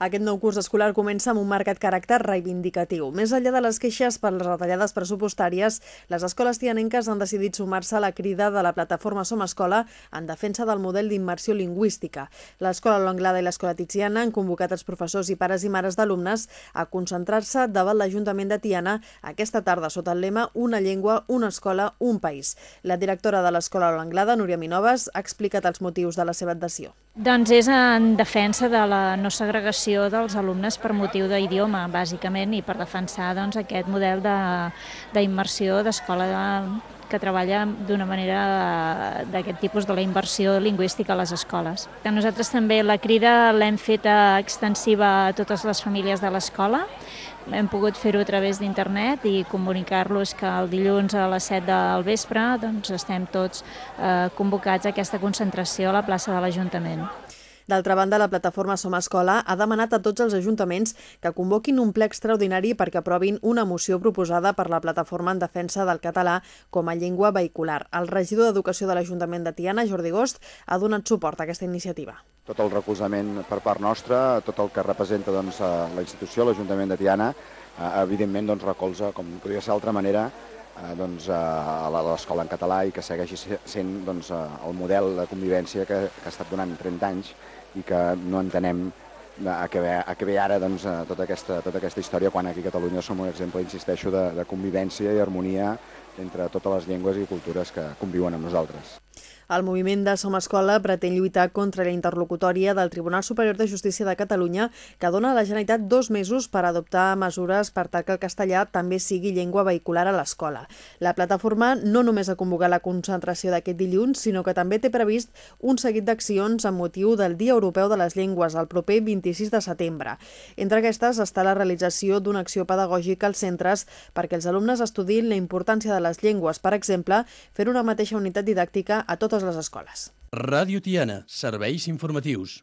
Aquest nou curs escolar comença amb un marcat caràcter reivindicatiu. Més enllà de les queixes per les retallades pressupostàries, les escoles tianenques han decidit sumar-se a la crida de la plataforma Som Escola en defensa del model d'immersió lingüística. L'escola Longlada i l'escola Tiziana han convocat els professors i pares i mares d'alumnes a concentrar-se davant l'Ajuntament de Tiana aquesta tarda sota el lema Una llengua, una escola, un país. La directora de l'escola Longlada, Núria Minoves, ha explicat els motius de la seva adhesió. Doncs és en defensa de la no segregació dels alumnes per motiu d'idioma, bàsicament, i per defensar doncs, aquest model d'immersió de, d'escola de, que treballa d'una manera d'aquest tipus de la inversió lingüística a les escoles. Nosaltres també la crida l'hem feta extensiva a totes les famílies de l'escola, hem pogut fer-ho a través d'internet i comunicar-los que el dilluns a les 7 del vespre doncs, estem tots eh, convocats a aquesta concentració a la plaça de l'Ajuntament. D'altra banda, la plataforma Som Escola ha demanat a tots els ajuntaments que convoquin un ple extraordinari perquè aprovin una moció proposada per la plataforma en defensa del català com a llengua vehicular. El regidor d'Educació de l'Ajuntament de Tiana, Jordi Gost, ha donat suport a aquesta iniciativa. Tot el recolzament per part nostra, tot el que representa doncs, la institució, l'Ajuntament de Tiana, eh, evidentment doncs, recolza, com podria ser d'altra manera, eh, doncs, a l'escola en català i que segueixi sent doncs, el model de convivència que, que ha estat donant 30 anys i que no entenem a què ve, a què ve ara doncs, tota, aquesta, tota aquesta història quan aquí a Catalunya som un exemple, insisteixo, de, de convivència i harmonia entre totes les llengües i cultures que conviuen amb nosaltres. El moviment de Som Escola pretén lluitar contra la interlocutòria del Tribunal Superior de Justícia de Catalunya que dona a la Generalitat dos mesos per adoptar mesures per tal que el castellà també sigui llengua vehicular a l'escola. La plataforma no només ha convocat la concentració d'aquest dilluns, sinó que també té previst un seguit d'accions amb motiu del Dia Europeu de les Llengües el proper 26 de setembre. Entre aquestes està la realització d'una acció pedagògica als centres perquè els alumnes estudin la importància de les llengües, per exemple, fer una mateixa unitat didàctica a totes totes les escoles. Ràdio Tiana, serveis informatius.